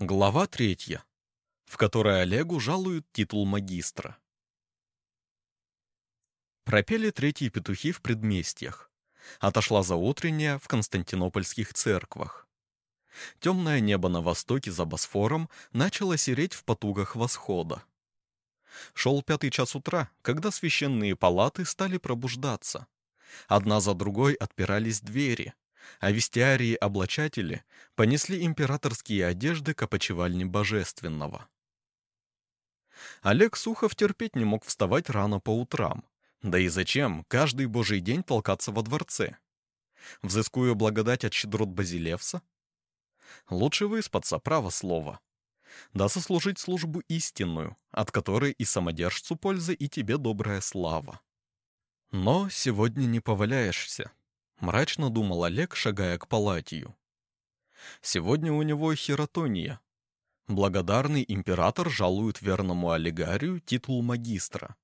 Глава третья, в которой Олегу жалуют титул магистра. Пропели третьи петухи в предместьях. Отошла заутренняя в константинопольских церквах. Темное небо на востоке за Босфором начало сереть в потугах восхода. Шел пятый час утра, когда священные палаты стали пробуждаться. Одна за другой отпирались двери, а вестиарии-облачатели понесли императорские одежды к опочивальне Божественного. Олег Сухов терпеть не мог вставать рано по утрам. Да и зачем каждый божий день толкаться во дворце? Взыскую благодать от щедрот Базилевса? Лучше выспаться, право слово. Да сослужить службу истинную, от которой и самодержцу пользы, и тебе добрая слава. Но сегодня не поваляешься. Мрачно думал Олег, шагая к Палатию. Сегодня у него хиротония. Благодарный император жалует верному олигарию титул магистра.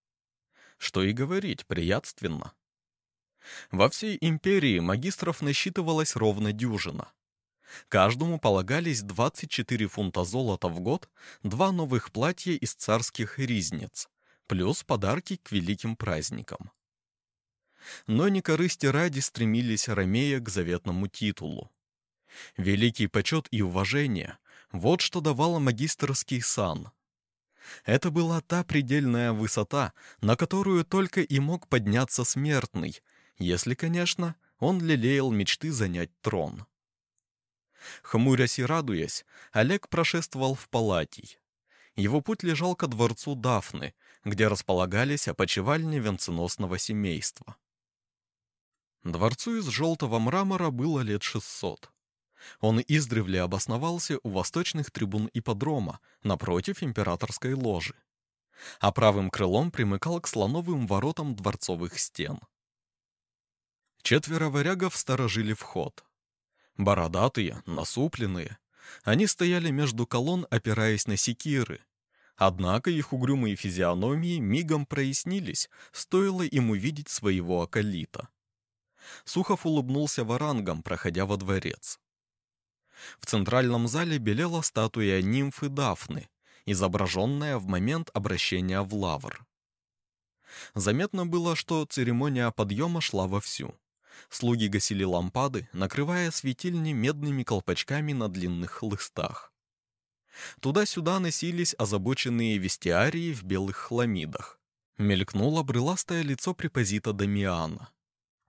Что и говорить, приятственно. Во всей империи магистров насчитывалось ровно дюжина. Каждому полагались 24 фунта золота в год, два новых платья из царских ризниц, плюс подарки к великим праздникам но не корысти ради стремились ромея к заветному титулу. Великий почет и уважение — вот что давало магистрский сан. Это была та предельная высота, на которую только и мог подняться смертный, если, конечно, он лелеял мечты занять трон. Хмурясь и радуясь, Олег прошествовал в палатий. Его путь лежал ко дворцу Дафны, где располагались опочивальни венценосного семейства. Дворцу из желтого мрамора было лет 600. Он издревле обосновался у восточных трибун ипподрома, напротив императорской ложи. А правым крылом примыкал к слоновым воротам дворцовых стен. Четверо варягов сторожили вход. Бородатые, насупленные, они стояли между колонн, опираясь на секиры. Однако их угрюмые физиономии мигом прояснились, стоило им увидеть своего околита. Сухов улыбнулся варангом, проходя во дворец. В центральном зале белела статуя нимфы Дафны, изображенная в момент обращения в лавр. Заметно было, что церемония подъема шла вовсю. Слуги гасили лампады, накрывая светильни медными колпачками на длинных хлыстах. Туда-сюда носились озабоченные вестиарии в белых хламидах. Мелькнуло брыластое лицо препозита Дамиана.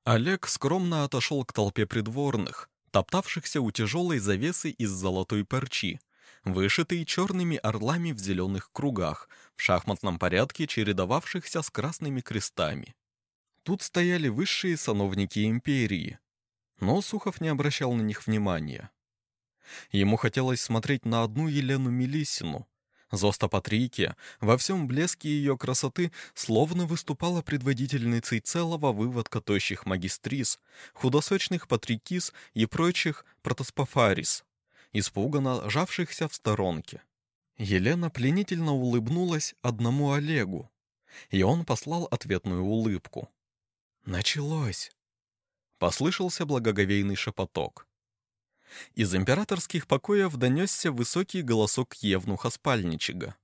Олег скромно отошел к толпе придворных, топтавшихся у тяжелой завесы из золотой парчи, вышитой черными орлами в зеленых кругах, в шахматном порядке чередовавшихся с красными крестами. Тут стояли высшие сановники империи, но Сухов не обращал на них внимания. Ему хотелось смотреть на одну Елену Мелиссину, Зоста Патрикия во всем блеске ее красоты словно выступала предводительницей целого выводка тощих магистрис, худосочных патрикис и прочих протоспофарис, испуганно жавшихся в сторонке. Елена пленительно улыбнулась одному Олегу, и он послал ответную улыбку. «Началось!» Послышался благоговейный шепоток. Из императорских покоев донесся высокий голосок Евнуха Спальничига.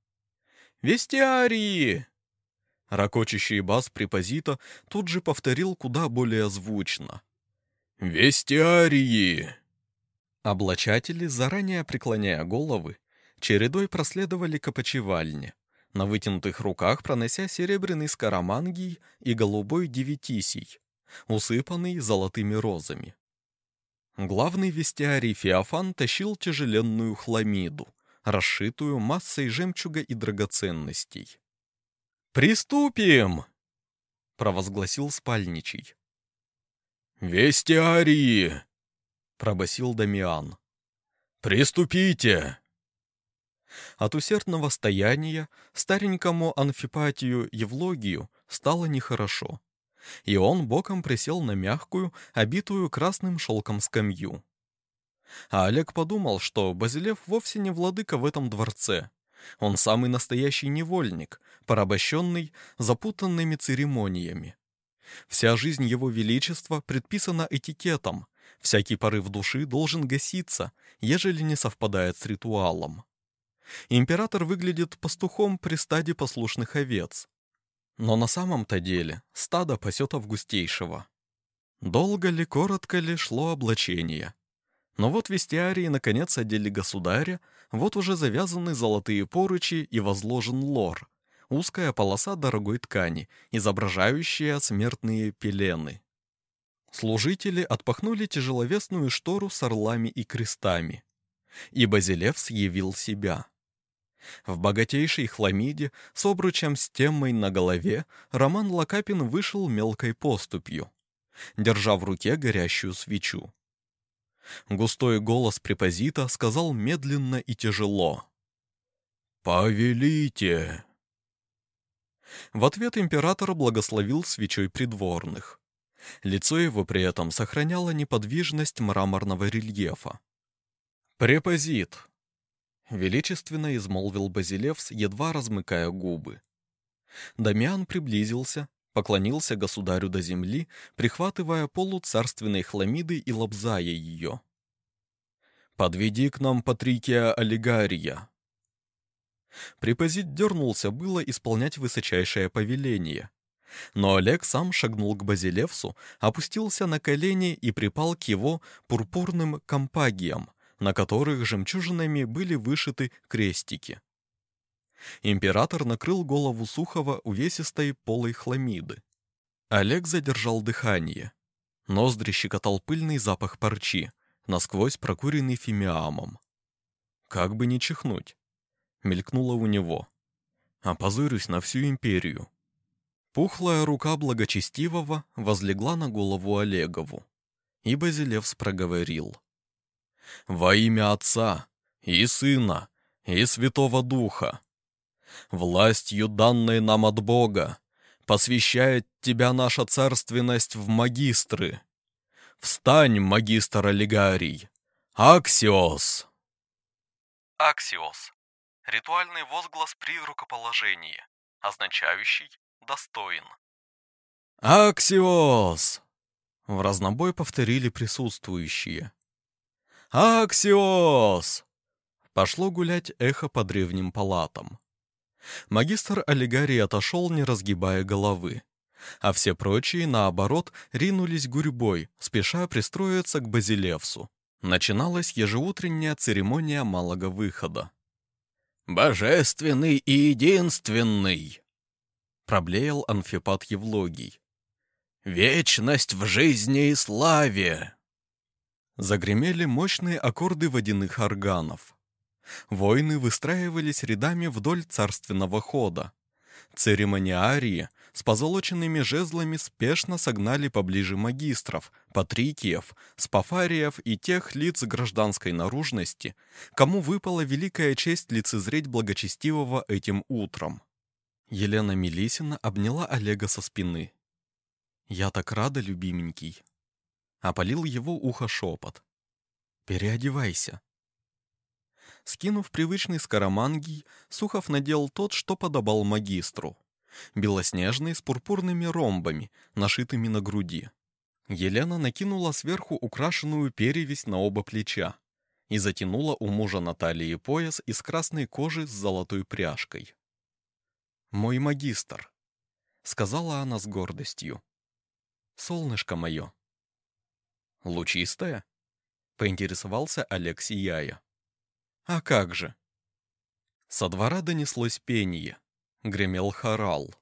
«Вестиарии!» Рокочущий бас препозита тут же повторил куда более звучно. «Вестиарии!» Облачатели, заранее преклоняя головы, чередой проследовали к опочивальне, на вытянутых руках пронося серебряный скоромангий и голубой девятисий, усыпанный золотыми розами. Главный вестиарий Феофан тащил тяжеленную хламиду, расшитую массой жемчуга и драгоценностей. «Приступим!» — провозгласил спальничий. «Вестиарии!» — пробасил Дамиан. «Приступите!» От усердного стояния старенькому Анфипатию Евлогию стало нехорошо и он боком присел на мягкую, обитую красным шелком скамью. А Олег подумал, что Базилев вовсе не владыка в этом дворце. Он самый настоящий невольник, порабощенный запутанными церемониями. Вся жизнь его величества предписана этикетом, всякий порыв души должен гаситься, ежели не совпадает с ритуалом. Император выглядит пастухом при стаде послушных овец. Но на самом-то деле стадо пасет Августейшего. Долго ли, коротко ли шло облачение. Но вот вестиарии наконец одели государя, вот уже завязаны золотые поручи и возложен лор, узкая полоса дорогой ткани, изображающая смертные пелены. Служители отпахнули тяжеловесную штору с орлами и крестами. И Базилевс явил себя. В богатейшей хламиде с обручем с темой на голове Роман Лакапин вышел мелкой поступью, держа в руке горящую свечу. Густой голос препозита сказал медленно и тяжело. «Повелите!» В ответ император благословил свечой придворных. Лицо его при этом сохраняло неподвижность мраморного рельефа. «Препозит!» — величественно измолвил Базилевс, едва размыкая губы. Дамиан приблизился, поклонился государю до земли, прихватывая полу царственной хламиды и лобзая ее. «Подведи к нам Патрикия Олигария!» Препозит дернулся было исполнять высочайшее повеление. Но Олег сам шагнул к Базилевсу, опустился на колени и припал к его пурпурным компагиям, на которых жемчужинами были вышиты крестики. Император накрыл голову Сухова увесистой полой хламиды. Олег задержал дыхание. Ноздри щекотал пыльный запах парчи, насквозь прокуренный фимиамом. Как бы не чихнуть мелькнуло у него. «Опозорюсь на всю империю». Пухлая рука благочестивого возлегла на голову Олегову, и Базилевс проговорил. «Во имя Отца и Сына и Святого Духа, властью, данной нам от Бога, посвящает тебя наша царственность в магистры. Встань, магистр Олигарий! Аксиос!» Аксиос Ритуальный возглас при рукоположении, означающий «достоин». «Аксиос!» — в разнобой повторили присутствующие. «Аксиос!» — пошло гулять эхо по древним палатам. Магистр Олигарий отошел, не разгибая головы, а все прочие, наоборот, ринулись гурьбой, спеша пристроиться к Базилевсу. Начиналась ежеутренняя церемония малого выхода божественный и единственный!» Проблеял Анфипат Евлогий. «Вечность в жизни и славе!» Загремели мощные аккорды водяных органов. Воины выстраивались рядами вдоль царственного хода. Церемониарии с позолоченными жезлами спешно согнали поближе магистров, патрикиев, спафариев и тех лиц гражданской наружности, кому выпала великая честь лицезреть благочестивого этим утром. Елена Мелисина обняла Олега со спины. «Я так рада, любименький!» Опалил его ухо шепот. «Переодевайся!» Скинув привычный скоромангий, Сухов надел тот, что подобал магистру. Белоснежный, с пурпурными ромбами, нашитыми на груди. Елена накинула сверху украшенную перевязь на оба плеча и затянула у мужа Натальи пояс из красной кожи с золотой пряжкой. «Мой магистр», — сказала она с гордостью. «Солнышко мое». «Лучистая?» — поинтересовался Олег сияя. А как же? Со двора донеслось пение. Гремел хорал.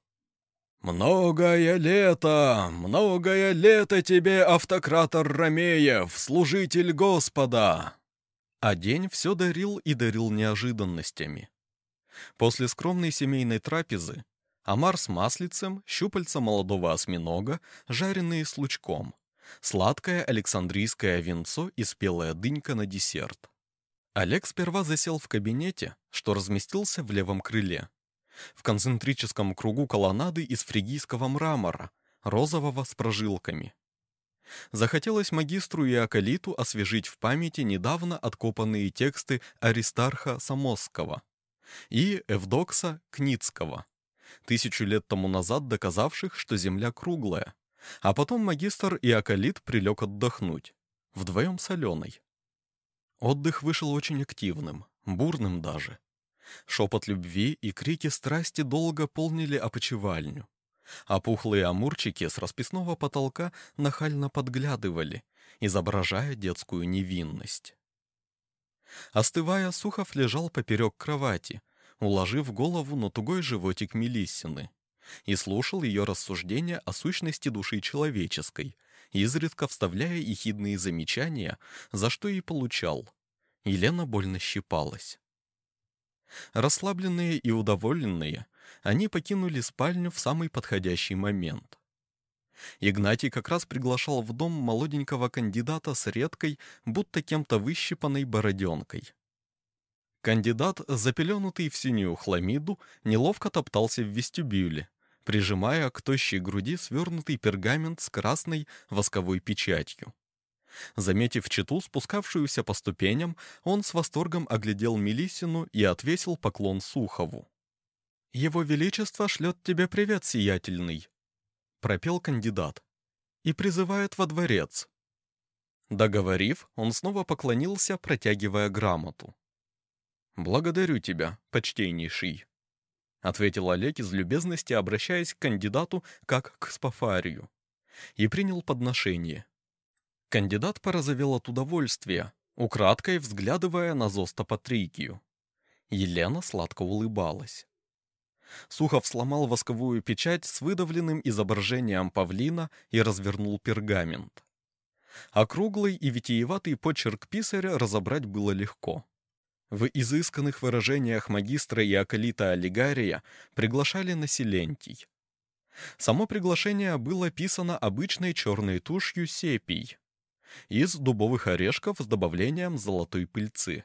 «Многое лето, многое лето тебе, автократор Ромеев, служитель Господа!» А день все дарил и дарил неожиданностями. После скромной семейной трапезы омар с маслицем, щупальца молодого осьминога, жареные с лучком, сладкое александрийское венцо и спелая дынька на десерт. Олег сперва засел в кабинете, что разместился в левом крыле. В концентрическом кругу колоннады из фригийского мрамора, розового с прожилками. Захотелось магистру и Акалиту освежить в памяти недавно откопанные тексты Аристарха Самосского и Эвдокса Кницкого, тысячу лет тому назад доказавших, что Земля круглая. А потом магистр и Акалит прилег отдохнуть, вдвоем с Аленой. Отдых вышел очень активным, бурным даже. Шепот любви и крики страсти долго полнили опочивальню. А пухлые амурчики с расписного потолка нахально подглядывали, изображая детскую невинность. Остывая, Сухов лежал поперек кровати, уложив голову на тугой животик Мелиссины, и слушал ее рассуждения о сущности души человеческой, изредка вставляя ехидные замечания, за что и получал. Елена больно щипалась. Расслабленные и удоволенные, они покинули спальню в самый подходящий момент. Игнатий как раз приглашал в дом молоденького кандидата с редкой, будто кем-то выщипанной бороденкой. Кандидат, запеленутый в синюю хламиду, неловко топтался в вестибюле, прижимая к тощей груди свернутый пергамент с красной восковой печатью. Заметив читу, спускавшуюся по ступеням, он с восторгом оглядел Мелисину и отвесил поклон Сухову. «Его Величество шлет тебе привет, сиятельный», — пропел кандидат, — «и призывает во дворец». Договорив, он снова поклонился, протягивая грамоту. «Благодарю тебя, почтеннейший», — ответил Олег из любезности, обращаясь к кандидату как к спафарию, и принял подношение. Кандидат порозовел от удовольствия, украдкой взглядывая на Зоста Патрикию. Елена сладко улыбалась. Сухов сломал восковую печать с выдавленным изображением павлина и развернул пергамент. Округлый и витиеватый почерк писаря разобрать было легко. В изысканных выражениях магистра и акалита Олигария приглашали на Силентий. Само приглашение было писано обычной черной тушью сепий, из дубовых орешков с добавлением золотой пыльцы.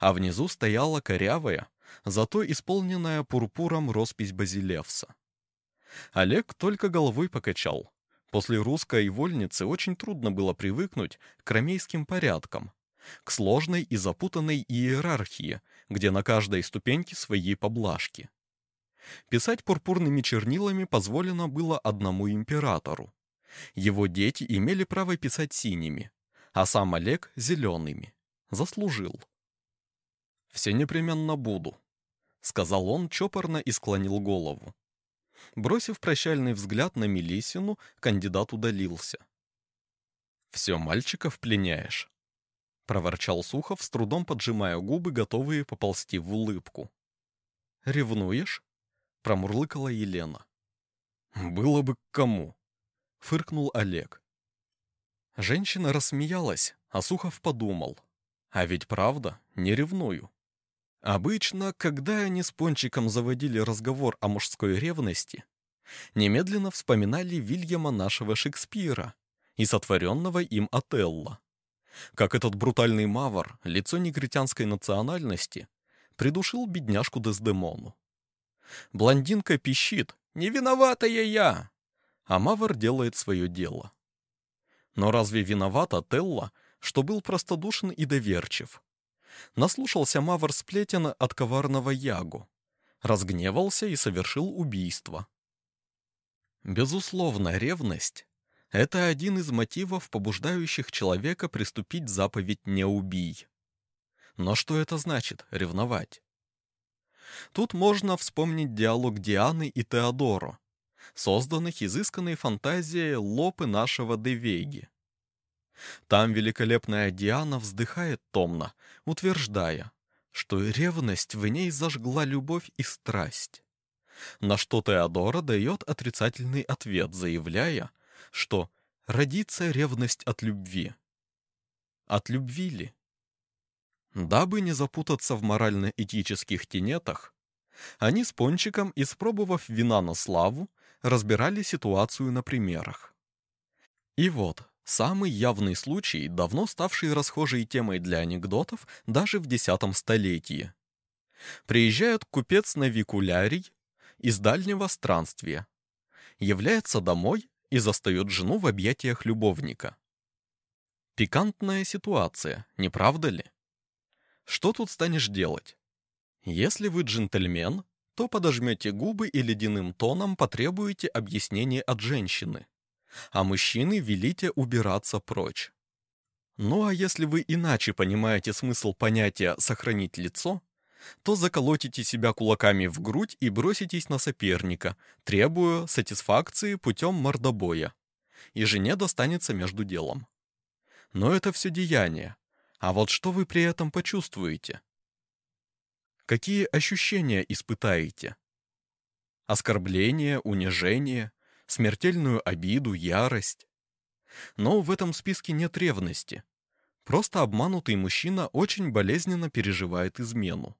А внизу стояла корявая, зато исполненная пурпуром роспись Базилевса. Олег только головой покачал. После русской вольницы очень трудно было привыкнуть к ромейским порядкам, к сложной и запутанной иерархии, где на каждой ступеньке свои поблажки. Писать пурпурными чернилами позволено было одному императору. Его дети имели право писать синими, а сам Олег — зелеными. Заслужил. «Все непременно буду», — сказал он чопорно и склонил голову. Бросив прощальный взгляд на Мелисину, кандидат удалился. «Все мальчиков пленяешь», — проворчал Сухов, с трудом поджимая губы, готовые поползти в улыбку. «Ревнуешь?» — промурлыкала Елена. «Было бы к кому», — фыркнул Олег. Женщина рассмеялась, а Сухов подумал. «А ведь правда, не ревную». Обычно, когда они с Пончиком заводили разговор о мужской ревности, немедленно вспоминали Вильяма нашего Шекспира и сотворенного им Отелло. Как этот брутальный мавр, лицо негритянской национальности, придушил бедняжку Дездемону. Блондинка пищит «Не виноватая я!» а Мавр делает свое дело. Но разве виновата Телла, что был простодушен и доверчив? Наслушался Мавр сплетен от коварного Ягу, разгневался и совершил убийство. Безусловно, ревность — это один из мотивов, побуждающих человека приступить заповедь «не убий». Но что это значит — ревновать? Тут можно вспомнить диалог Дианы и Теодоро, созданных изысканной фантазией лопы нашего Девейги. Там великолепная Диана вздыхает томно, утверждая, что ревность в ней зажгла любовь и страсть. На что Теодора дает отрицательный ответ, заявляя, что родится ревность от любви. От любви ли? Дабы не запутаться в морально-этических тенетах, они с Пончиком, испробовав вина на славу, разбирали ситуацию на примерах. И вот, самый явный случай, давно ставший расхожей темой для анекдотов даже в десятом столетии. Приезжает купец на викулярий из дальнего странствия, является домой и застает жену в объятиях любовника. Пикантная ситуация, не правда ли? Что тут станешь делать? Если вы джентльмен, то подожмете губы и ледяным тоном потребуете объяснения от женщины, а мужчины велите убираться прочь. Ну а если вы иначе понимаете смысл понятия «сохранить лицо», то заколотите себя кулаками в грудь и броситесь на соперника, требуя сатисфакции путем мордобоя. И жене достанется между делом. Но это все деяние. А вот что вы при этом почувствуете? Какие ощущения испытаете? Оскорбление, унижение, смертельную обиду, ярость. Но в этом списке нет ревности. Просто обманутый мужчина очень болезненно переживает измену.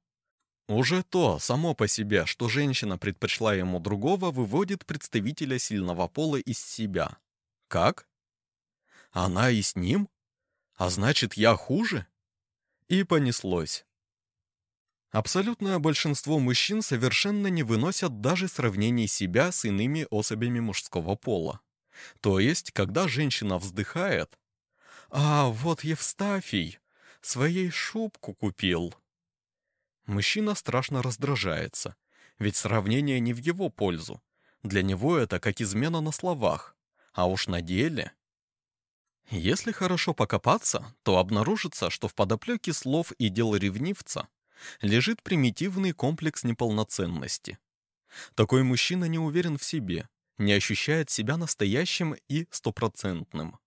Уже то, само по себе, что женщина предпочла ему другого, выводит представителя сильного пола из себя. Как? Она и с ним? А значит, я хуже? И понеслось. Абсолютное большинство мужчин совершенно не выносят даже сравнений себя с иными особями мужского пола. То есть, когда женщина вздыхает, «А, вот Евстафий, своей шубку купил». Мужчина страшно раздражается, ведь сравнение не в его пользу. Для него это как измена на словах, а уж на деле. Если хорошо покопаться, то обнаружится, что в подоплеке слов и дел ревнивца лежит примитивный комплекс неполноценности. Такой мужчина не уверен в себе, не ощущает себя настоящим и стопроцентным.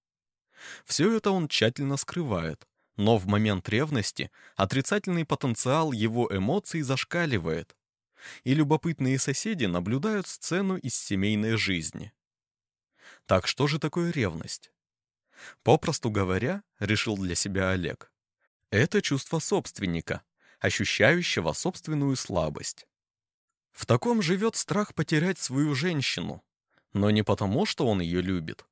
Все это он тщательно скрывает, но в момент ревности отрицательный потенциал его эмоций зашкаливает, и любопытные соседи наблюдают сцену из семейной жизни. Так что же такое ревность? Попросту говоря, решил для себя Олег, это чувство собственника, ощущающего собственную слабость. В таком живет страх потерять свою женщину, но не потому, что он ее любит.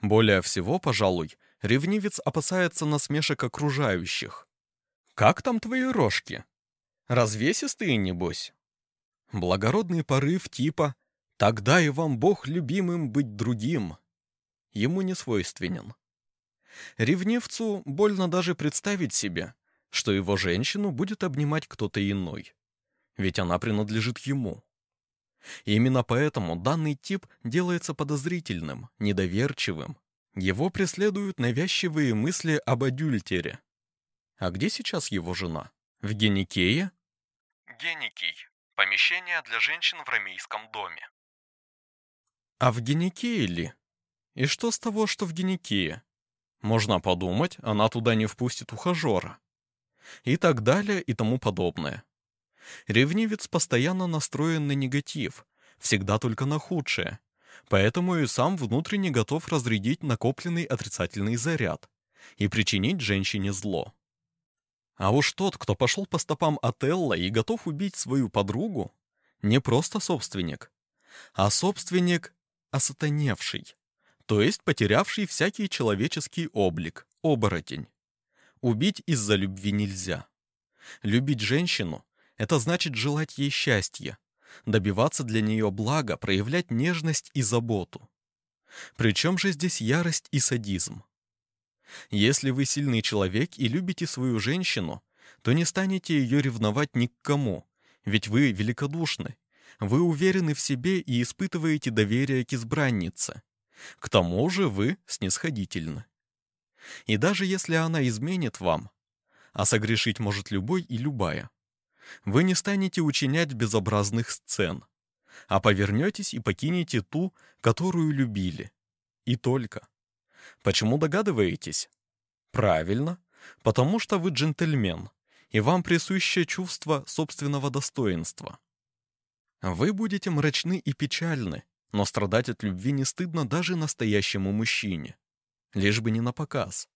Более всего, пожалуй, ревнивец опасается насмешек окружающих. «Как там твои рожки? Развесистые, небось?» Благородный порыв типа «Тогда и вам Бог любимым быть другим» ему не свойственен. Ревнивцу больно даже представить себе, что его женщину будет обнимать кто-то иной, ведь она принадлежит ему. Именно поэтому данный тип делается подозрительным, недоверчивым. Его преследуют навязчивые мысли об адюльтере. А где сейчас его жена? В Геникее? Геникий. Помещение для женщин в рамейском доме. А в Геникее ли? И что с того, что в Геникее? Можно подумать, она туда не впустит ухажера. И так далее и тому подобное. Ревнивец постоянно настроен на негатив, всегда только на худшее. Поэтому и сам внутренне готов разрядить накопленный отрицательный заряд и причинить женщине зло. А уж тот, кто пошел по стопам Отелла и готов убить свою подругу, не просто собственник, а собственник осатаневший, то есть потерявший всякий человеческий облик, оборотень. Убить из-за любви нельзя. Любить женщину это значит желать ей счастья, добиваться для нее блага, проявлять нежность и заботу. Причем же здесь ярость и садизм? Если вы сильный человек и любите свою женщину, то не станете ее ревновать ни к кому, ведь вы великодушны. Вы уверены в себе и испытываете доверие к избраннице. К тому же вы снисходительны. И даже если она изменит вам, а согрешить может любой и любая, вы не станете учинять безобразных сцен, а повернетесь и покинете ту, которую любили. И только. Почему догадываетесь? Правильно, потому что вы джентльмен, и вам присуще чувство собственного достоинства. Вы будете мрачны и печальны, но страдать от любви не стыдно даже настоящему мужчине. Лишь бы не на показ.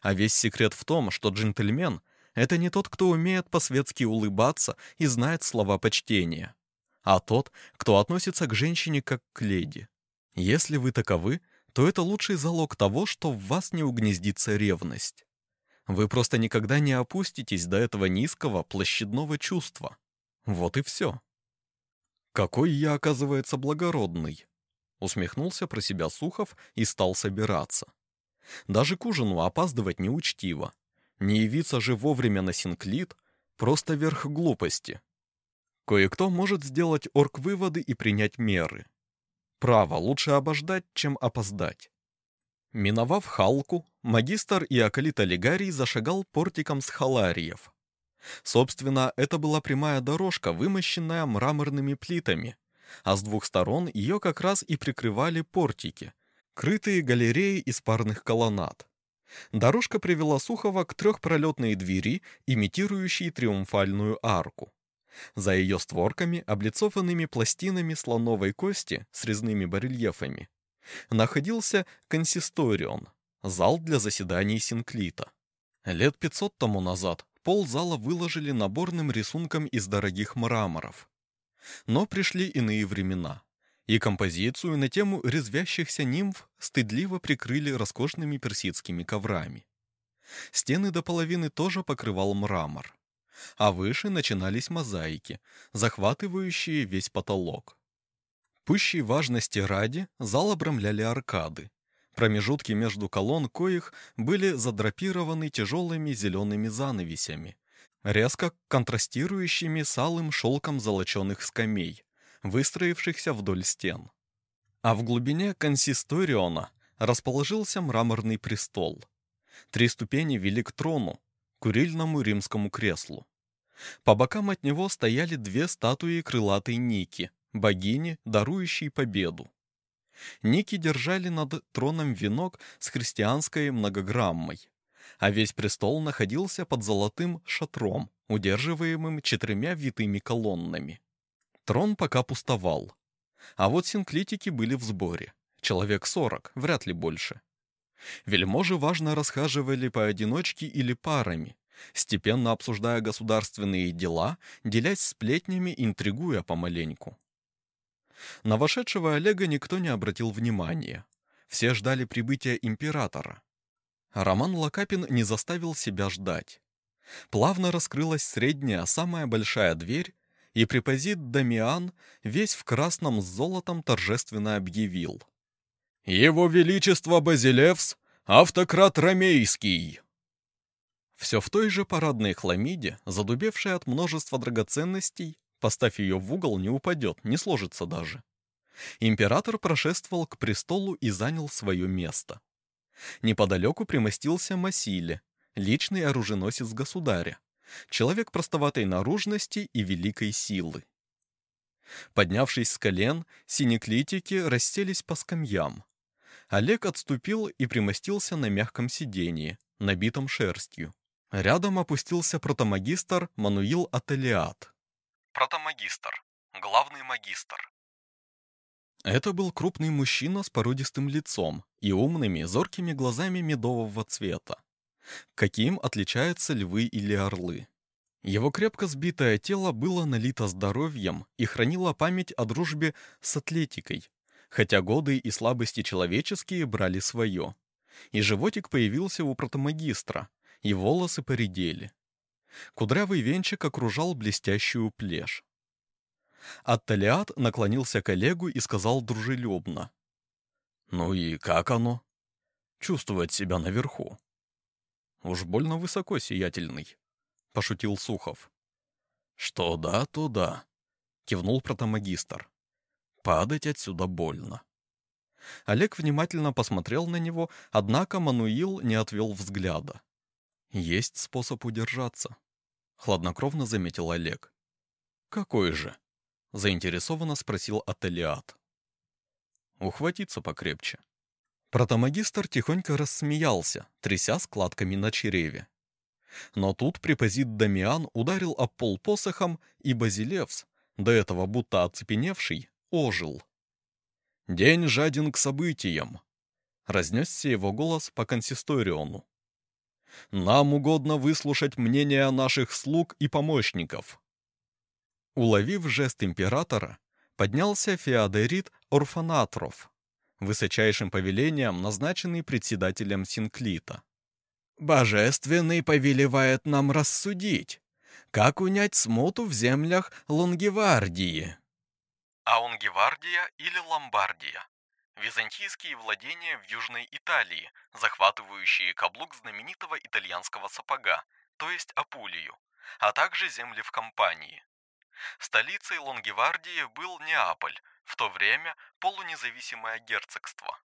А весь секрет в том, что джентльмен — это не тот, кто умеет по-светски улыбаться и знает слова почтения, а тот, кто относится к женщине как к леди. Если вы таковы, то это лучший залог того, что в вас не угнездится ревность. Вы просто никогда не опуститесь до этого низкого площадного чувства. Вот и все. Какой я, оказывается, благородный. Усмехнулся про себя Сухов и стал собираться. Даже к ужину опаздывать неучтиво. Не явиться же вовремя на синклит — просто верх глупости. Кое-кто может сделать орг-выводы и принять меры. Право, лучше обождать, чем опоздать. Миновав Халку, магистр и Акалит Олигарий зашагал портиком с Халариев. Собственно, это была прямая дорожка, вымощенная мраморными плитами, а с двух сторон ее как раз и прикрывали портики, крытые галереи из парных колоннад. Дорожка привела Сухова к трехпролетной двери, имитирующей триумфальную арку. За ее створками, облицованными пластинами слоновой кости с резными барельефами, находился консисторион, зал для заседаний Синклита. Лет 500 тому назад пол зала выложили наборным рисунком из дорогих мраморов. Но пришли иные времена, и композицию на тему резвящихся нимф стыдливо прикрыли роскошными персидскими коврами. Стены до половины тоже покрывал мрамор, а выше начинались мозаики, захватывающие весь потолок. Пущей важности ради зал обрамляли аркады, промежутки между колонн коих были задрапированы тяжелыми зелеными занавесями, резко контрастирующими с алым шелком золоченых скамей, выстроившихся вдоль стен. А в глубине консисториона расположился мраморный престол. Три ступени вели к трону, курильному римскому креслу. По бокам от него стояли две статуи крылатой Ники, богини, дарующей победу. Ники держали над троном венок с христианской многограммой, а весь престол находился под золотым шатром, удерживаемым четырьмя витыми колоннами. Трон пока пустовал. А вот синклитики были в сборе. Человек сорок, вряд ли больше. Вельможи важно расхаживали поодиночке или парами, степенно обсуждая государственные дела, делясь сплетнями, интригуя помаленьку. На вошедшего Олега никто не обратил внимания. Все ждали прибытия императора. Роман Лакапин не заставил себя ждать. Плавно раскрылась средняя, самая большая дверь, и препозит Дамиан весь в красном с золотом торжественно объявил. «Его Величество Базилевс, автократ Ромейский!» Все в той же парадной хламиде, задубевшей от множества драгоценностей, поставь ее в угол, не упадет, не сложится даже. Император прошествовал к престолу и занял свое место. Неподалеку примостился Масиле, личный оруженосец государя, человек простоватой наружности и великой силы. Поднявшись с колен, синеклитики расселись по скамьям. Олег отступил и примостился на мягком сидении, набитом шерстью. Рядом опустился протомагистр Мануил Ателиат. Протомагистр. Главный магистр. Это был крупный мужчина с породистым лицом и умными, зоркими глазами медового цвета каким отличаются львы или орлы. Его крепко сбитое тело было налито здоровьем и хранило память о дружбе с атлетикой, хотя годы и слабости человеческие брали свое. И животик появился у протомагистра, и волосы поредели. Кудрявый венчик окружал блестящую плешь. Атталиат наклонился к Олегу и сказал дружелюбно. «Ну и как оно? Чувствовать себя наверху?» Уж больно высоко сиятельный, пошутил Сухов. Что да, то да, кивнул протомагистр. Падать отсюда больно. Олег внимательно посмотрел на него, однако Мануил не отвел взгляда. Есть способ удержаться, хладнокровно заметил Олег. Какой же? заинтересованно спросил Ателиат. Ухватиться покрепче. Протомагистр тихонько рассмеялся, тряся складками на череве. Но тут препозит Дамиан ударил об пол посохом, и Базилевс, до этого будто оцепеневший, ожил. «День жаден к событиям», — разнесся его голос по консисториону. «Нам угодно выслушать мнение наших слуг и помощников». Уловив жест императора, поднялся Феодорит Орфанатров, высочайшим повелением, назначенный председателем Синклита. «Божественный повелевает нам рассудить, как унять смуту в землях Лонгевардии». А Лонгевардия или Ломбардия – византийские владения в Южной Италии, захватывающие каблук знаменитого итальянского сапога, то есть Апулию, а также земли в Кампании. Столицей Лонгевардии был Неаполь, в то время полунезависимое герцогство.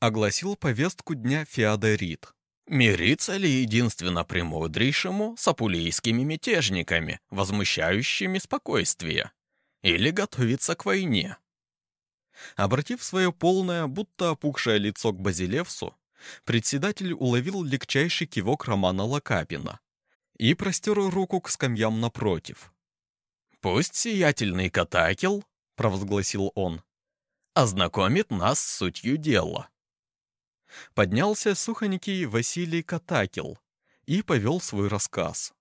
Огласил повестку дня Феодорит. Мириться ли единственно премудрейшему с апулейскими мятежниками, возмущающими спокойствие? Или готовиться к войне? Обратив свое полное, будто опухшее лицо к Базилевсу, председатель уловил легчайший кивок Романа Лакапина и простер руку к скамьям напротив. «Пусть сиятельный Катакел», — провозгласил он, — «ознакомит нас с сутью дела». Поднялся сухонький Василий Катакел и повел свой рассказ.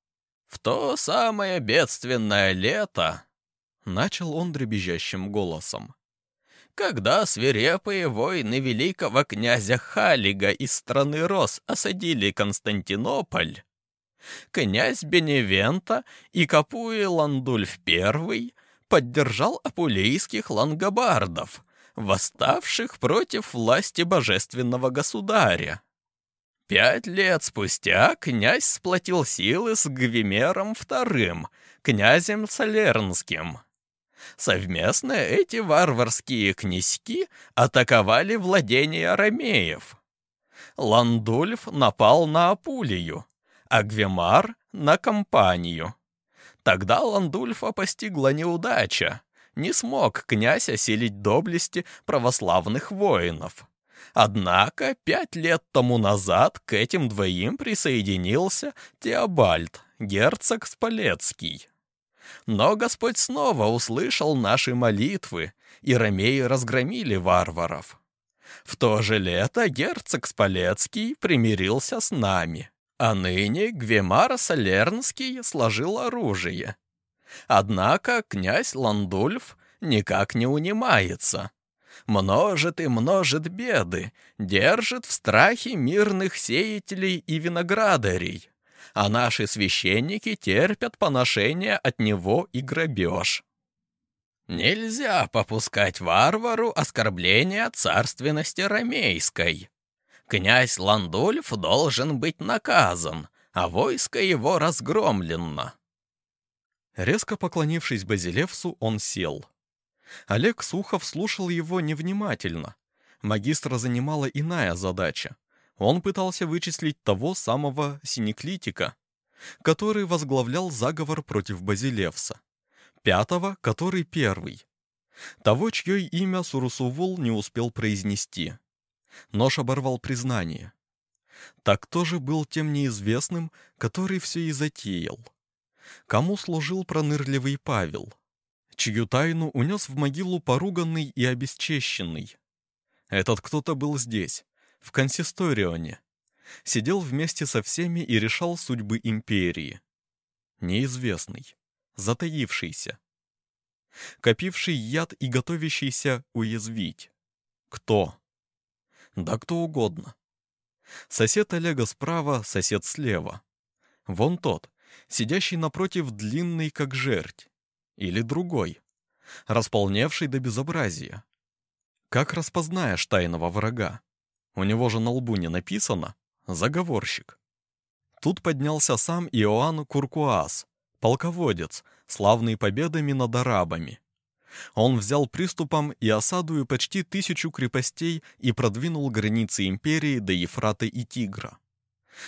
«В то самое бедственное лето», — начал он дребезжащим голосом, когда свирепые войны великого князя Халига из страны Рос осадили Константинополь, князь Беневента и Капуи Ландульф I поддержал апулейских лангобардов, восставших против власти божественного государя. Пять лет спустя князь сплотил силы с Гвимером II, князем Солернским. Совместно эти варварские князьки атаковали владения ромеев. Ландульф напал на Апулию, а Гвимар — на компанию. Тогда Ландульфа постигла неудача. Не смог князь осилить доблести православных воинов. Однако пять лет тому назад к этим двоим присоединился Теобальд, герцог Спалецкий. Но Господь снова услышал наши молитвы, и ромеи разгромили варваров. В то же лето герцог Спалецкий примирился с нами, а ныне Гвемар Солернский сложил оружие. Однако князь Ландульф никак не унимается. Множит и множит беды, держит в страхе мирных сеятелей и виноградарей а наши священники терпят поношение от него и грабеж. Нельзя попускать варвару оскорбления царственности ромейской. Князь Ландульф должен быть наказан, а войско его разгромлено. Резко поклонившись Базилевсу, он сел. Олег Сухов слушал его невнимательно. Магистра занимала иная задача он пытался вычислить того самого Синеклитика, который возглавлял заговор против Базилевса, пятого, который первый, того, чье имя Сурусувул не успел произнести. Нож оборвал признание. Так кто же был тем неизвестным, который все и затеял? Кому служил пронырливый Павел? Чью тайну унес в могилу поруганный и обесчещенный? Этот кто-то был здесь, в консисторионе. Сидел вместе со всеми и решал судьбы империи. Неизвестный, затаившийся, копивший яд и готовящийся уязвить. Кто? Да кто угодно. Сосед Олега справа, сосед слева. Вон тот, сидящий напротив длинный, как жерть. Или другой, располневший до безобразия. Как распознаешь тайного врага? У него же на лбу не написано «заговорщик». Тут поднялся сам Иоанн Куркуас, полководец, славный победами над арабами. Он взял приступом и осадую почти тысячу крепостей и продвинул границы империи до Ефрата и Тигра.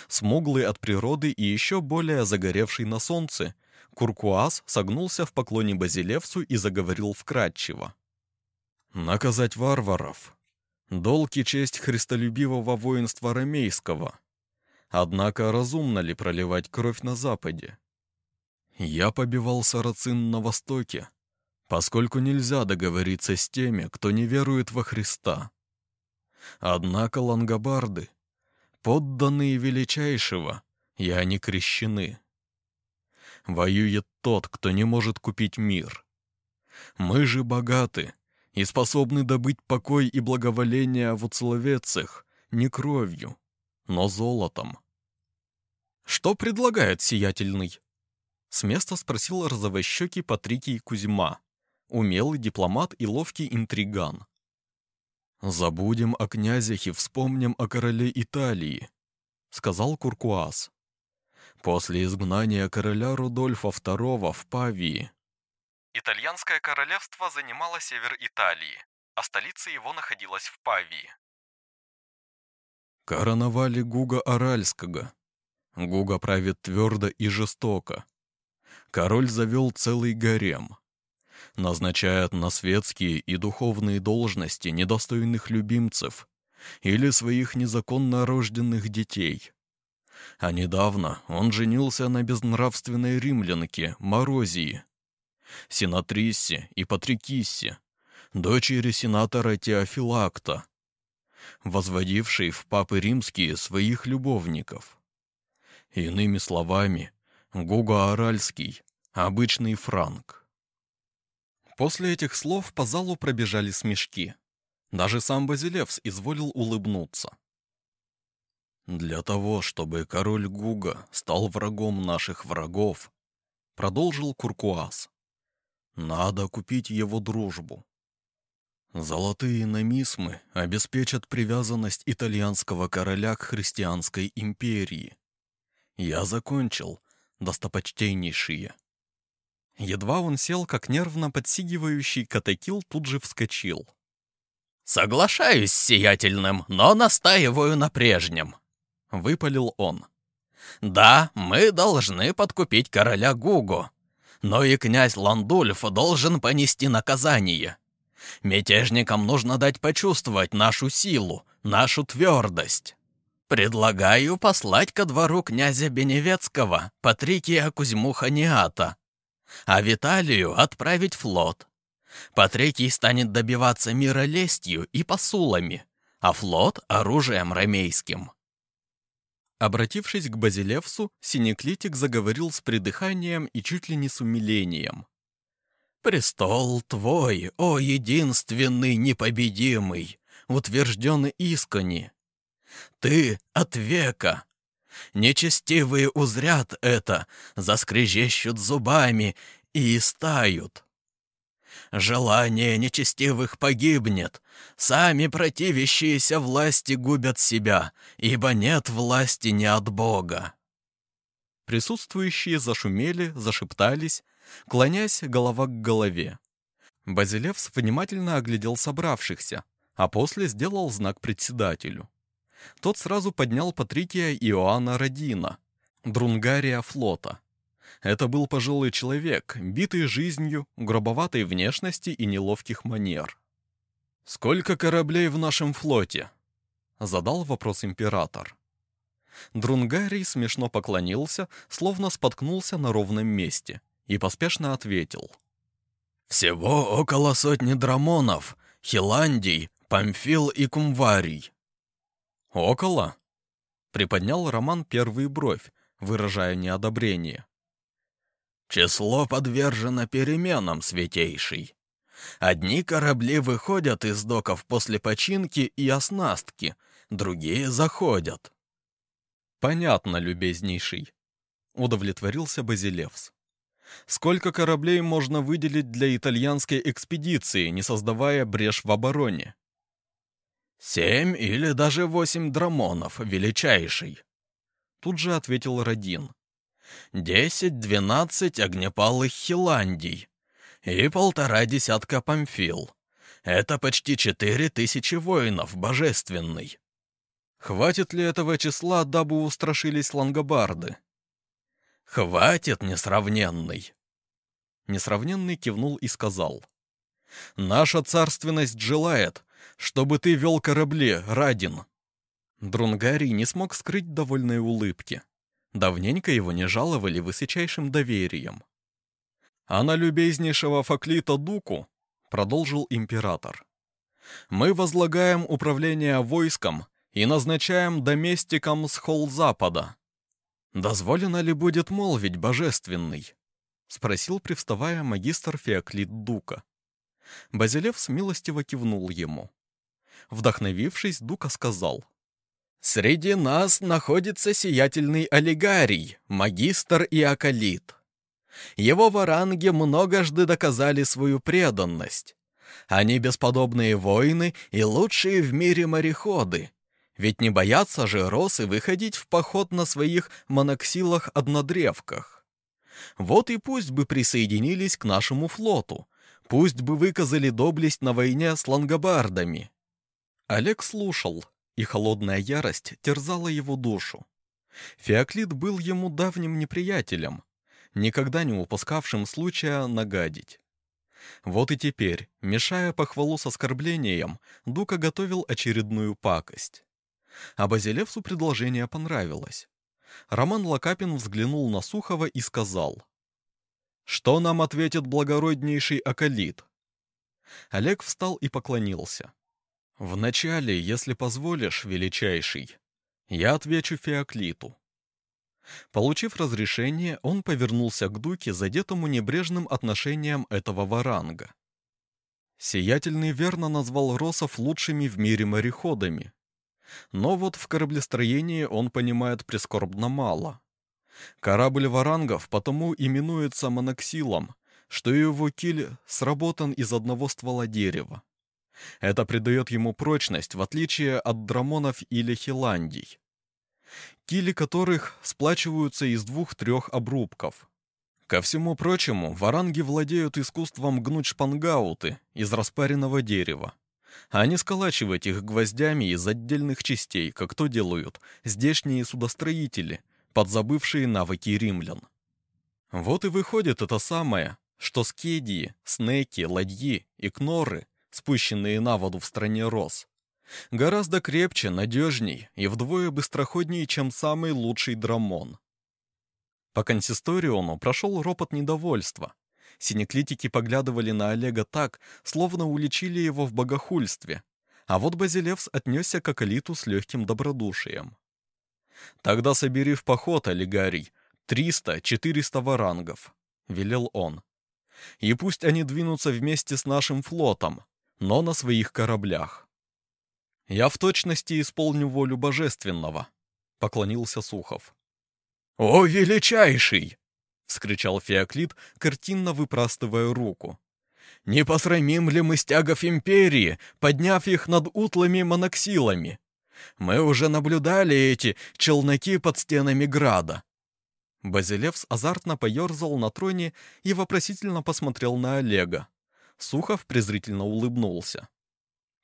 Смуглый от природы и еще более загоревший на солнце, Куркуас согнулся в поклоне Базилевсу и заговорил вкратчиво. «Наказать варваров, долг и честь христолюбивого воинства ромейского. Однако разумно ли проливать кровь на Западе? Я побивал сарацин на Востоке, поскольку нельзя договориться с теми, кто не верует во Христа. Однако лангобарды, подданные величайшего, и они крещены. Воюет тот, кто не может купить мир. Мы же богаты, и способны добыть покой и благоволение в уцеловецах не кровью, но золотом. «Что предлагает сиятельный?» С места спросил розовощекий Патрикий Кузьма, умелый дипломат и ловкий интриган. «Забудем о князях и вспомним о короле Италии», — сказал Куркуас. После изгнания короля Рудольфа II в Павии Итальянское королевство занимало север Италии, а столица его находилась в Павии. Короновали Гуга Аральского. Гуга правит твердо и жестоко. Король завел целый гарем. Назначает на светские и духовные должности недостойных любимцев или своих незаконно рожденных детей. А недавно он женился на безнравственной римлянке Морозии, сенатриссе и патрикиссе, дочери сенатора Теофилакта, возводившей в папы римские своих любовников. Иными словами, Гуга Аральский — обычный франк. После этих слов по залу пробежали смешки. Даже сам Базилевс изволил улыбнуться. «Для того, чтобы король Гуга стал врагом наших врагов», — продолжил Куркуас, — «надо купить его дружбу. Золотые намисмы обеспечат привязанность итальянского короля к христианской империи. Я закончил, достопочтеннейшие». Едва он сел, как нервно подсигивающий катакил тут же вскочил. «Соглашаюсь с сиятельным, но настаиваю на прежнем», — выпалил он. «Да, мы должны подкупить короля Гугу, но и князь Ландульф должен понести наказание. Мятежникам нужно дать почувствовать нашу силу, нашу твердость. Предлагаю послать ко двору князя Беневецкого Патрикия Кузьму Ханиата, а Виталию отправить флот. Патрикий станет добиваться мира лестью и посулами, а флот — оружием ромейским. Обратившись к Базилевсу, Синеклитик заговорил с придыханием и чуть ли не с умилением. «Престол твой, о единственный непобедимый, утвержден искони. Ты от века. Нечестивые узрят это, заскрежещут зубами и истают. Желание нечестивых погибнет. Сами противящиеся власти губят себя, ибо нет власти не от Бога. Присутствующие зашумели, зашептались, клонясь голова к голове. Базилевс внимательно оглядел собравшихся, а после сделал знак председателю. Тот сразу поднял Патрикия Иоанна Родина, Друнгария флота, это был пожилой человек, битый жизнью, грубоватой внешности и неловких манер. «Сколько кораблей в нашем флоте?» — задал вопрос император. Друнгарий смешно поклонился, словно споткнулся на ровном месте, и поспешно ответил. «Всего около сотни драмонов, хиландий, памфил и кумварий». «Около?» — приподнял Роман первую бровь, выражая неодобрение. Число подвержено переменам, святейший. Одни корабли выходят из доков после починки и оснастки, другие заходят. Понятно, любезнейший. Удовлетворился Базилевс. Сколько кораблей можно выделить для итальянской экспедиции, не создавая брешь в обороне? Семь или даже восемь драмонов, величайший. Тут же ответил Радин десять-двенадцать огнепалых хиландий и полтора десятка памфил. Это почти четыре тысячи воинов, божественный. Хватит ли этого числа, дабы устрашились лангобарды? Хватит, несравненный. Несравненный кивнул и сказал. Наша царственность желает, чтобы ты вел корабли, Радин. Друнгарий не смог скрыть довольной улыбки. Давненько его не жаловали высочайшим доверием. «А на любезнейшего Факлита Дуку», — продолжил император, «мы возлагаем управление войском и назначаем доместиком с холл-запада. Дозволено ли будет молвить божественный?» — спросил, привставая магистр Феоклит Дука. Базилев смилостиво кивнул ему. Вдохновившись, Дука сказал — Среди нас находится сиятельный олигарий, магистр и акалит. Его варанги многожды доказали свою преданность. Они бесподобные воины и лучшие в мире мореходы. Ведь не боятся же росы выходить в поход на своих моноксилах-однодревках. Вот и пусть бы присоединились к нашему флоту, пусть бы выказали доблесть на войне с лангобардами. Олег слушал, и холодная ярость терзала его душу. Феоклит был ему давним неприятелем, никогда не упускавшим случая нагадить. Вот и теперь, мешая похвалу с оскорблением, Дука готовил очередную пакость. А Базилевсу предложение понравилось. Роман Лакапин взглянул на Сухова и сказал. «Что нам ответит благороднейший Акалит?» Олег встал и поклонился. «Вначале, если позволишь, величайший, я отвечу Феоклиту». Получив разрешение, он повернулся к Дуке, задетому небрежным отношением этого варанга. Сиятельный верно назвал Росов лучшими в мире мореходами. Но вот в кораблестроении он понимает прискорбно мало. Корабль варангов потому именуется моноксилом, что его киль сработан из одного ствола дерева. Это придает ему прочность, в отличие от драмонов или хиландий, кили которых сплачиваются из двух-трех обрубков. Ко всему прочему, варанги владеют искусством гнуть шпангауты из распаренного дерева, а не сколачивать их гвоздями из отдельных частей, как то делают здешние судостроители, подзабывшие навыки римлян. Вот и выходит это самое, что скедии, снеки, ладьи и кноры, спущенные на воду в стране роз, гораздо крепче, надежней и вдвое быстроходнее, чем самый лучший драмон. По консисториону прошел ропот недовольства. Синеклитики поглядывали на Олега так, словно уличили его в богохульстве, а вот Базилевс отнесся к Акалиту с легким добродушием. «Тогда собери в поход, Олигарий, триста-четыреста варангов», — велел он. «И пусть они двинутся вместе с нашим флотом, но на своих кораблях». «Я в точности исполню волю божественного», — поклонился Сухов. «О, величайший!» — вскричал Феоклит, картинно выпрастывая руку. «Не посрамим ли мы стягов империи, подняв их над утлыми моноксилами? Мы уже наблюдали эти челноки под стенами града». Базилевс азартно поерзал на троне и вопросительно посмотрел на Олега. Сухов презрительно улыбнулся.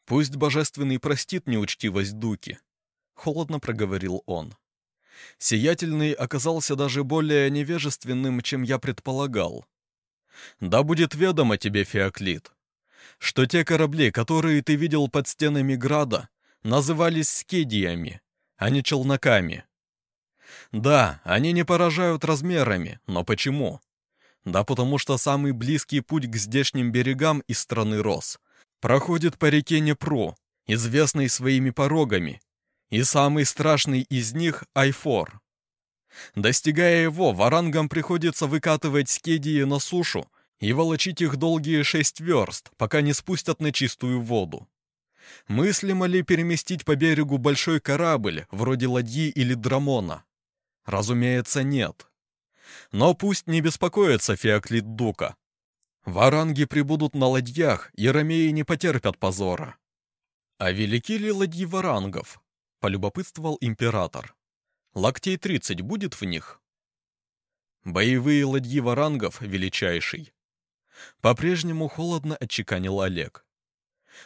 «Пусть Божественный простит неучтивость Дуки», — холодно проговорил он. «Сиятельный оказался даже более невежественным, чем я предполагал. Да будет ведомо тебе, Феоклит, что те корабли, которые ты видел под стенами Града, назывались скедиями, а не челноками. Да, они не поражают размерами, но почему? Да потому что самый близкий путь к здешним берегам из страны Рос проходит по реке Непру, известной своими порогами, и самый страшный из них — Айфор. Достигая его, варангам приходится выкатывать скедии на сушу и волочить их долгие шесть верст, пока не спустят на чистую воду. Мыслимо ли переместить по берегу большой корабль, вроде ладьи или драмона? Разумеется, нет. Но пусть не беспокоится Феоклит Дука, Варанги прибудут на ладьях, и ромеи не потерпят позора. А велики ли ладьи варангов? Полюбопытствовал император. Локтей тридцать будет в них? Боевые ладьи варангов, величайший. По-прежнему холодно отчеканил Олег.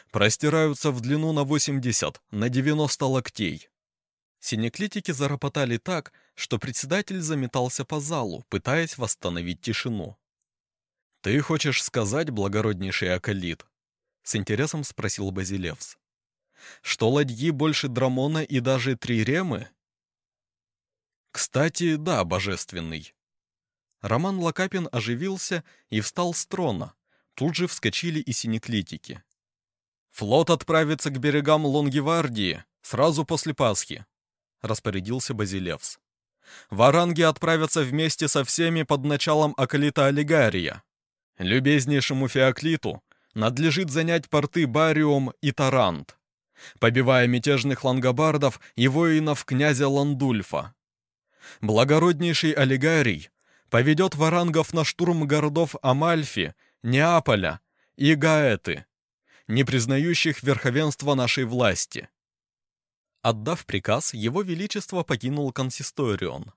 Простираются в длину на 80, на 90 локтей. Синеклитики заропотали так, что председатель заметался по залу, пытаясь восстановить тишину. «Ты хочешь сказать, благороднейший Акалит?» — с интересом спросил Базилевс. «Что ладьи больше Драмона и даже Триремы?» «Кстати, да, божественный». Роман Лакапин оживился и встал с трона. Тут же вскочили и синеклитики. «Флот отправится к берегам Лонгевардии сразу после Пасхи», — распорядился Базилевс. «Варанги отправятся вместе со всеми под началом Акалита Олигария. Любезнейшему Феоклиту надлежит занять порты Бариум и Тарант, побивая мятежных лангобардов и воинов князя Ландульфа. Благороднейший Олигарий поведет варангов на штурм городов Амальфи, Неаполя и Гаэты, не признающих верховенства нашей власти. Отдав приказ, его величество покинул консисторион.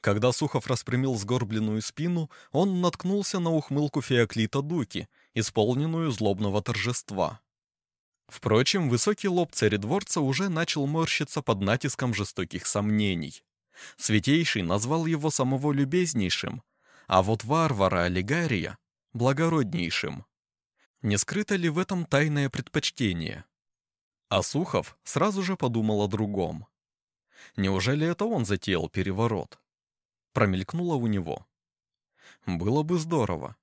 Когда Сухов распрямил сгорбленную спину, он наткнулся на ухмылку Феоклита Дуки, исполненную злобного торжества. Впрочем, высокий лоб царедворца уже начал морщиться под натиском жестоких сомнений. Святейший назвал его самого любезнейшим, а вот варвара Олигария — благороднейшим. Не скрыто ли в этом тайное предпочтение? А Сухов сразу же подумал о другом. Неужели это он затеял переворот? Промелькнуло у него. Было бы здорово.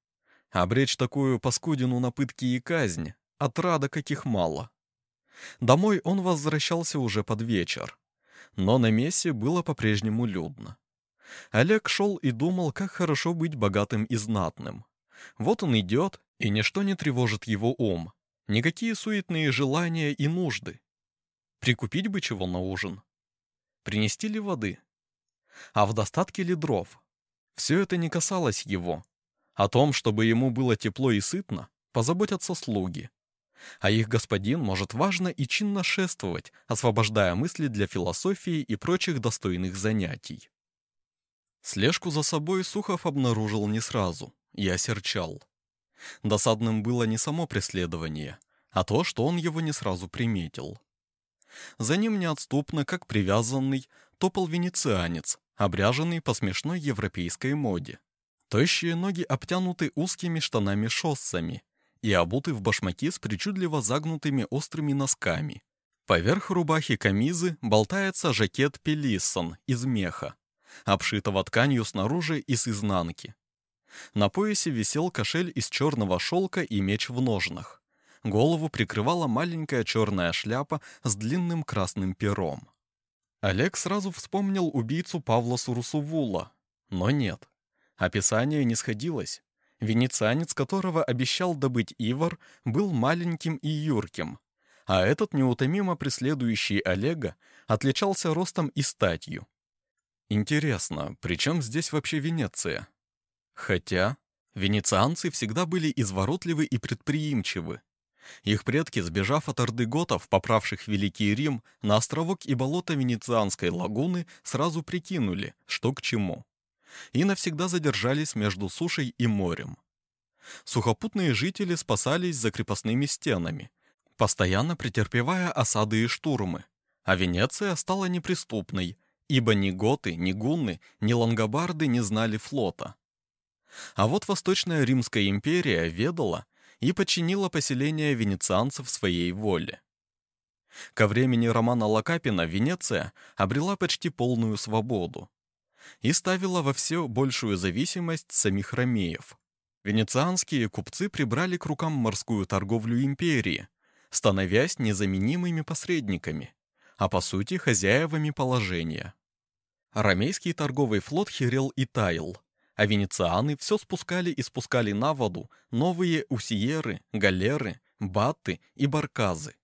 Обречь такую паскудину на пытки и казнь, отрада каких мало. Домой он возвращался уже под вечер. Но на мессе было по-прежнему людно. Олег шел и думал, как хорошо быть богатым и знатным. Вот он идет, и ничто не тревожит его ум. Никакие суетные желания и нужды. Прикупить бы чего на ужин. Принести ли воды? А в достатке ли дров? Все это не касалось его. О том, чтобы ему было тепло и сытно, позаботятся слуги. А их господин может важно и чинно шествовать, освобождая мысли для философии и прочих достойных занятий. Слежку за собой Сухов обнаружил не сразу и осерчал. Досадным было не само преследование, а то, что он его не сразу приметил. За ним неотступно, как привязанный, топал венецианец, обряженный по смешной европейской моде. Тощие ноги обтянуты узкими штанами-шоссами и обуты в башмаки с причудливо загнутыми острыми носками. Поверх рубахи камизы болтается жакет Пелиссон из меха, обшитого тканью снаружи и с изнанки. На поясе висел кошель из черного шелка и меч в ножнах. Голову прикрывала маленькая черная шляпа с длинным красным пером. Олег сразу вспомнил убийцу Павла Сурусувула, но нет. Описание не сходилось. Венецианец, которого обещал добыть Ивар, был маленьким и юрким, а этот, неутомимо преследующий Олега, отличался ростом и статью. Интересно, при чем здесь вообще Венеция? Хотя венецианцы всегда были изворотливы и предприимчивы. Их предки, сбежав от орды готов, поправших Великий Рим, на островок и болото Венецианской лагуны сразу прикинули, что к чему. И навсегда задержались между сушей и морем. Сухопутные жители спасались за крепостными стенами, постоянно претерпевая осады и штурмы, а Венеция стала неприступной, ибо ни готы, ни гунны, ни лангобарды не знали флота. А вот Восточная Римская империя ведала и подчинила поселение венецианцев своей воле. Ко времени романа Лакапина Венеция обрела почти полную свободу и ставила во все большую зависимость самих ромеев. Венецианские купцы прибрали к рукам морскую торговлю империи, становясь незаменимыми посредниками, а по сути хозяевами положения. Ромейский торговый флот херел и таял, а венецианы все спускали и спускали на воду новые усиеры, галеры, баты и барказы.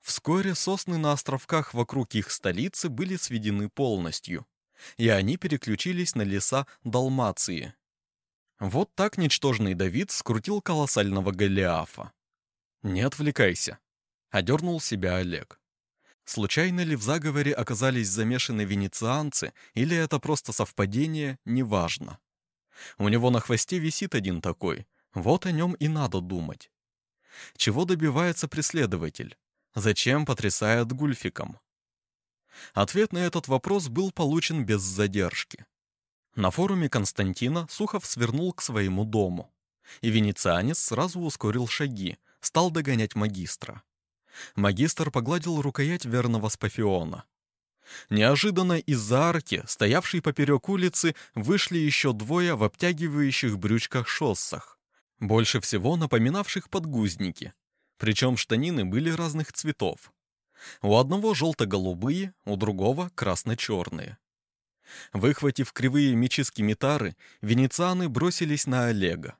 Вскоре сосны на островках вокруг их столицы были сведены полностью, и они переключились на леса Далмации. Вот так ничтожный Давид скрутил колоссального Голиафа. «Не отвлекайся», — одернул себя Олег. Случайно ли в заговоре оказались замешаны венецианцы, или это просто совпадение, неважно. У него на хвосте висит один такой. Вот о нем и надо думать. Чего добивается преследователь? Зачем потрясает гульфиком? Ответ на этот вопрос был получен без задержки. На форуме Константина Сухов свернул к своему дому. И венецианец сразу ускорил шаги, стал догонять магистра. Магистр погладил рукоять верного Спафиона. Неожиданно из-за арки, стоявшей поперек улицы, вышли еще двое в обтягивающих брючках-шоссах, больше всего напоминавших подгузники. Причем штанины были разных цветов. У одного желто-голубые, у другого красно-черные. Выхватив кривые мечи скимитары, венецианы бросились на Олега.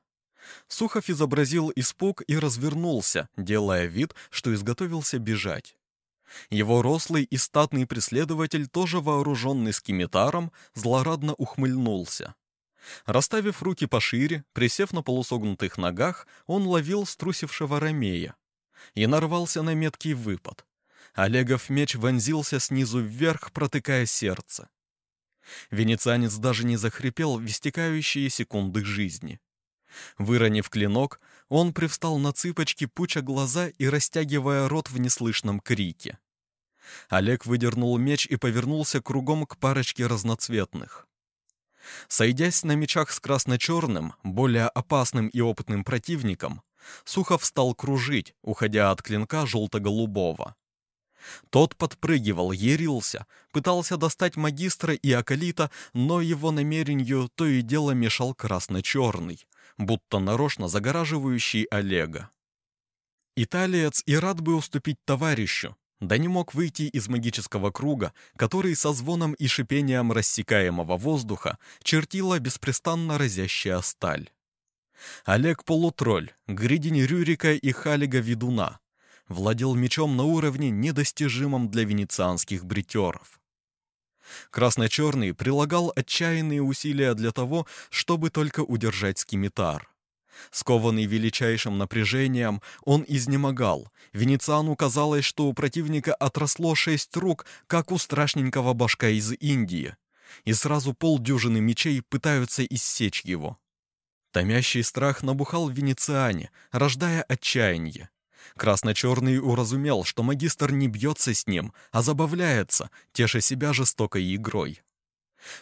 Сухов изобразил испуг и развернулся, делая вид, что изготовился бежать. Его рослый и статный преследователь, тоже вооруженный скимитаром, злорадно ухмыльнулся. Расставив руки пошире, присев на полусогнутых ногах, он ловил струсившего ромея и нарвался на меткий выпад. Олегов меч вонзился снизу вверх, протыкая сердце. Венецианец даже не захрипел в истекающие секунды жизни. Выронив клинок, он привстал на цыпочки, пуча глаза и растягивая рот в неслышном крике. Олег выдернул меч и повернулся кругом к парочке разноцветных. Сойдясь на мечах с красно-черным, более опасным и опытным противником, Сухов стал кружить, уходя от клинка желто-голубого. Тот подпрыгивал, ярился, пытался достать магистра и акалита, но его намерению то и дело мешал красно-черный, будто нарочно загораживающий Олега. Италиец и рад бы уступить товарищу, да не мог выйти из магического круга, который со звоном и шипением рассекаемого воздуха чертила беспрестанно разящая сталь. Олег Полутроль, Гридень Рюрика и Халига Ведуна, владел мечом на уровне, недостижимом для венецианских бритеров. Красно-черный прилагал отчаянные усилия для того, чтобы только удержать скимитар. Скованный величайшим напряжением, он изнемогал. Венециану казалось, что у противника отросло шесть рук, как у страшненького башка из Индии, и сразу полдюжины мечей пытаются иссечь его. Томящий страх набухал в Венециане, рождая отчаяние. Красно-черный уразумел, что магистр не бьется с ним, а забавляется, теша себя жестокой игрой.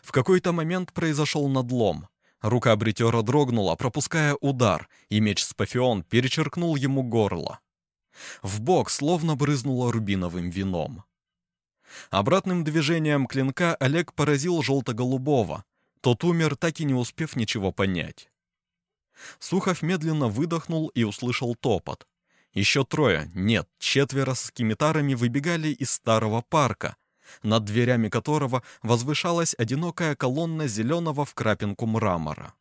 В какой-то момент произошел надлом. Рука бритера дрогнула, пропуская удар, и меч Спафион перечеркнул ему горло. В бок словно брызнуло рубиновым вином. Обратным движением клинка Олег поразил желто-голубого. Тот умер, так и не успев ничего понять. Сухов медленно выдохнул и услышал топот. Еще трое, нет, четверо с кимитарами выбегали из старого парка, над дверями которого возвышалась одинокая колонна зеленого в крапинку мрамора.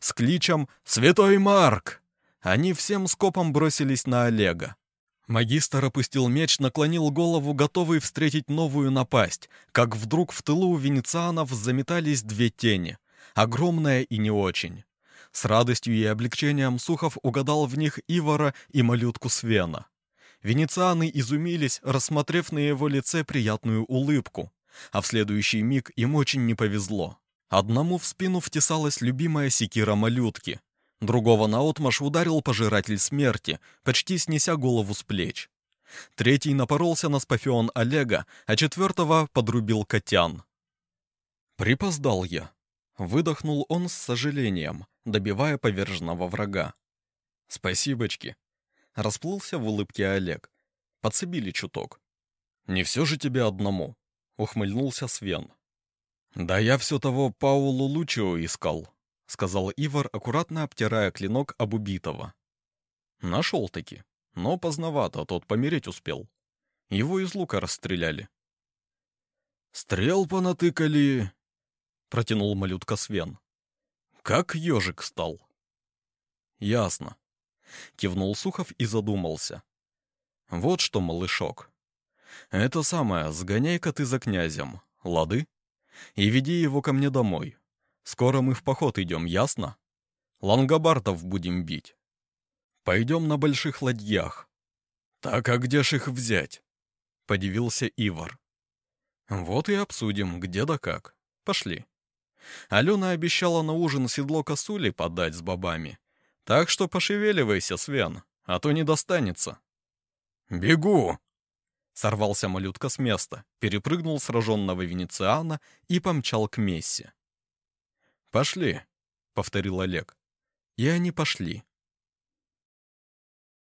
С кличем «Святой Марк!» они всем скопом бросились на Олега. Магистр опустил меч, наклонил голову, готовый встретить новую напасть, как вдруг в тылу у венецианов заметались две тени, огромная и не очень. С радостью и облегчением Сухов угадал в них Ивара и малютку Свена. Венецианы изумились, рассмотрев на его лице приятную улыбку. А в следующий миг им очень не повезло. Одному в спину втесалась любимая секира малютки. Другого наотмашь ударил пожиратель смерти, почти снеся голову с плеч. Третий напоролся на спафион Олега, а четвертого подрубил Котян. «Припоздал я», — выдохнул он с сожалением, добивая поверженного врага. «Спасибочки», — расплылся в улыбке Олег. «Подсобили чуток». «Не все же тебе одному», — ухмыльнулся Свен. «Да я все того Паулу Лучио искал», — сказал Ивар, аккуратно обтирая клинок об убитого. «Нашел-таки, но поздновато, тот помереть успел. Его из лука расстреляли». «Стрел понатыкали», — протянул малютка Свен. Как ежик стал. Ясно. Кивнул Сухов и задумался. Вот что, малышок. Это самое, сгоняй-ка ты за князем, лады? И веди его ко мне домой. Скоро мы в поход идем, ясно? Лангобартов будем бить. Пойдем на больших ладьях. Так, а где ж их взять? Подивился Ивар. Вот и обсудим, где да как. Пошли. Алена обещала на ужин седло косули подать с бобами. Так что пошевеливайся, Свен, а то не достанется. «Бегу!» Сорвался малютка с места, перепрыгнул сраженного венециана и помчал к Мессе. «Пошли», — повторил Олег. И они пошли.